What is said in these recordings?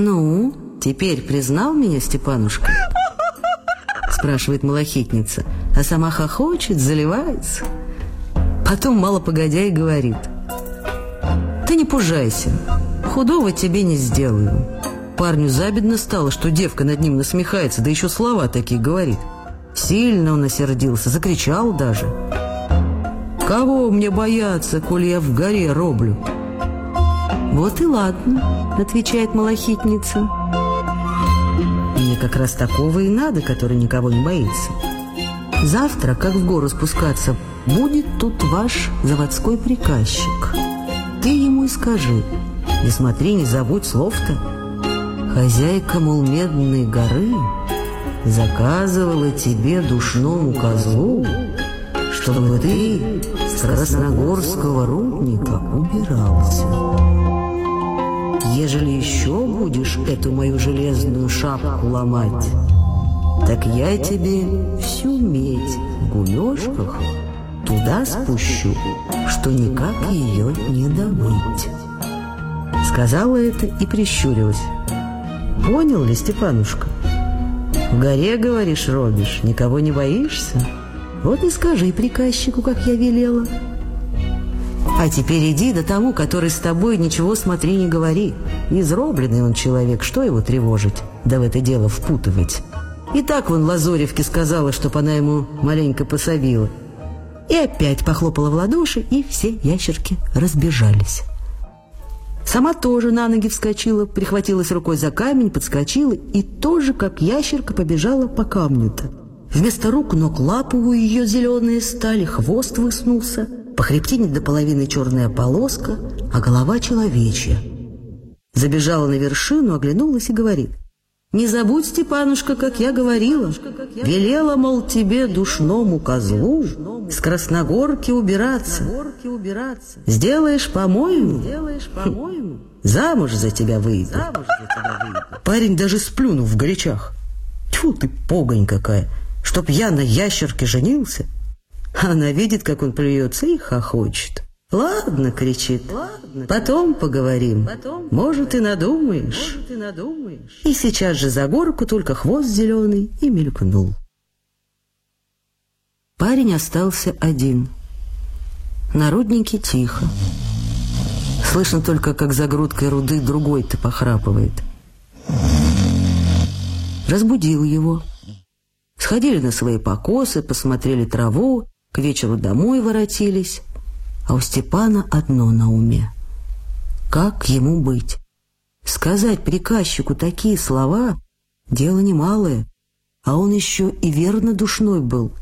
«Ну, теперь признал меня Степанушка?» Спрашивает малахитница, а сама хохочет, заливается. Потом, мало погодя, и говорит. «Ты не пужайся, худого тебе не сделаю». Парню забедно стало, что девка над ним насмехается, да еще слова такие говорит. Сильно он осердился, закричал даже. «Кого мне бояться, коли я в горе роблю?» «Вот и ладно», — отвечает малахитница. «Мне как раз такого и надо, который никого не боится. Завтра, как в гору спускаться, будет тут ваш заводской приказчик. Ты ему и скажи, не смотри, не забудь слов-то. Хозяйка, мол, Медной горы заказывала тебе душному козлу, чтобы ты с Красногорского рудника убирался. Ежели еще будешь эту мою железную шапку ломать, так я тебе всю медь в гумешках туда спущу, что никак ее не добыть. Сказала это и прищурилась. Понял ли, Степанушка? В горе, говоришь, робишь, никого не боишься? Вот и скажи приказчику, как я велела. А теперь иди до тому, который с тобой ничего смотри не говори. Изробленный он человек, что его тревожить, да в это дело впутывать. И так вон Лазоревке сказала, чтоб она ему маленько пособила. И опять похлопала в ладоши, и все ящерки разбежались. Сама тоже на ноги вскочила, прихватилась рукой за камень, подскочила и тоже, как ящерка, побежала по камню-то. Вместо рук ног лапы у ее зеленые стали, хвост выснулся, по хребтине до половины черная полоска, а голова человечья. Забежала на вершину, оглянулась и говорит, «Не забудь, Степанушка, как я говорила, велела, мол, тебе, душному козлу, с Красногорки убираться. Сделаешь, по-моему, замуж за тебя выйду». Парень даже сплюнул в горячах. Тьфу ты, погонь какая! чтоб я на ящерке женился. Она видит, как он плюется и хохочет. «Ладно», — кричит, Ладно, «потом поговорим. Потом Может, и надумаешь». Может, и надумаешь. И сейчас же за горку только хвост зеленый и мелькнул. Парень остался один. На руднике тихо. Слышно только, как за грудкой руды другой-то похрапывает. Разбудил его. Сходили на свои покосы, посмотрели траву, к вечеру домой воротились. А у Степана одно на уме. Как ему быть? Сказать приказчику такие слова — дело немалое. А он еще и верно душной был.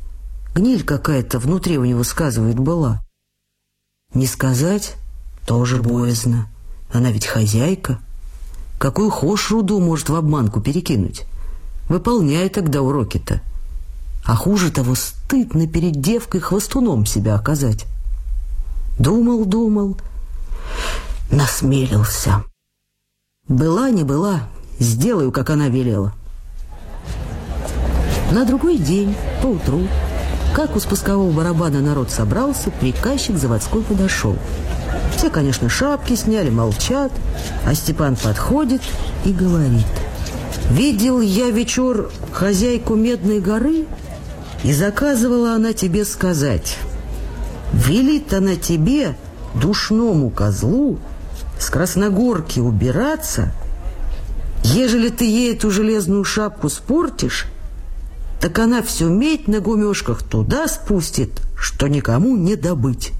Гниль какая-то внутри у него, сказывает, была. Не сказать — тоже боязно. Она ведь хозяйка. Какую хошь руду может в обманку перекинуть? Выполняй тогда уроки-то. А хуже того, стыдно перед девкой хвостуном себя оказать. Думал, думал, насмелился. Была, не была, сделаю, как она велела. На другой день, поутру, как у спускового барабана народ собрался, приказчик заводской подошел. Все, конечно, шапки сняли, молчат, а Степан подходит и говорит. «Видел я вечер хозяйку Медной горы, и заказывала она тебе сказать, велит она тебе, душному козлу, с Красногорки убираться, ежели ты ей эту железную шапку спортишь, так она всю медь на гумешках туда спустит, что никому не добыть.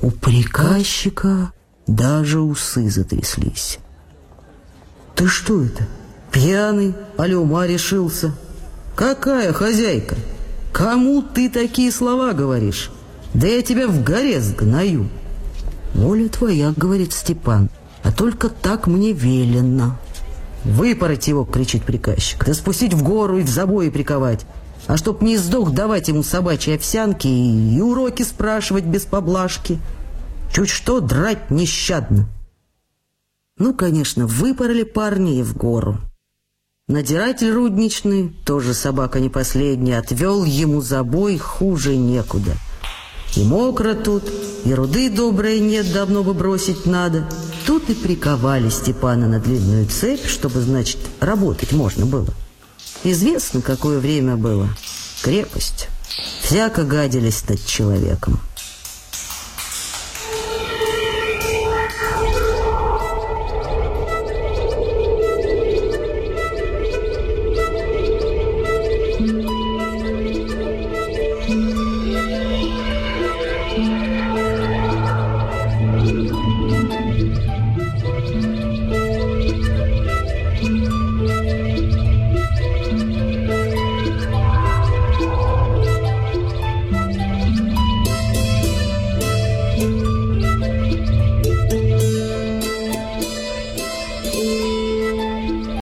У приказчика даже усы затряслись. «Ты что это, пьяный, али ума решился?» «Какая хозяйка? Кому ты такие слова говоришь? Да я тебя в горе сгною!» «Воля твоя, — говорит Степан, — а только так мне велено». «Выпороть его!» — кричит приказчик. «Да спустить в гору и в забои приковать. А чтоб не сдох, давать ему собачьи овсянки и, и уроки спрашивать без поблажки. Чуть что, драть нещадно». Ну, конечно, выпороли парни и в гору. Надиратель рудничный, тоже собака не последняя, отвел ему забой хуже некуда. И мокро тут, и руды доброй нет, давно бы бросить надо. Тут и приковали Степана на длинную цепь, чтобы, значит, работать можно было. Известно, какое время было. Крепость. Всяко гадились над человеком.